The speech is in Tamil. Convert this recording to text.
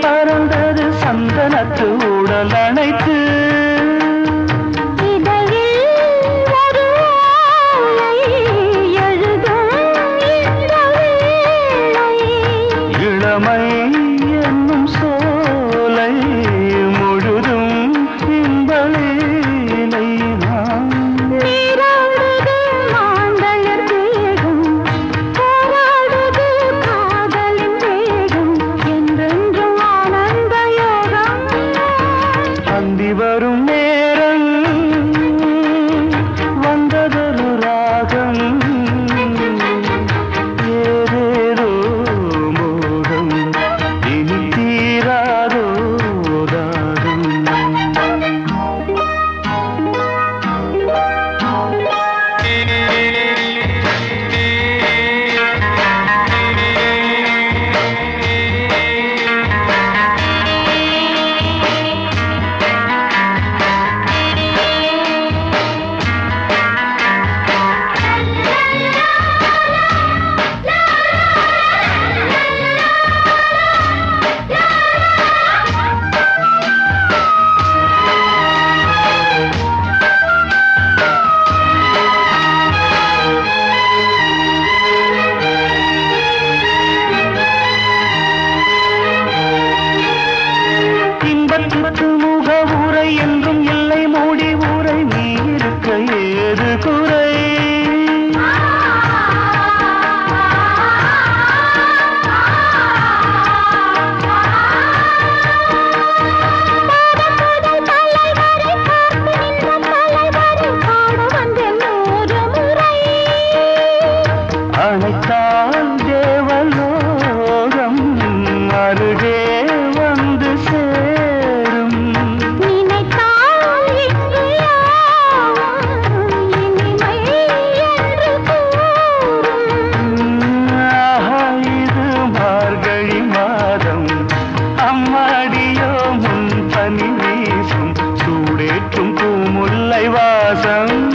பறந்தது சந்தனத்து ஆடியோ முன் பனி வீசும் சூடேற்றும் பூமுல்லை வாசம்.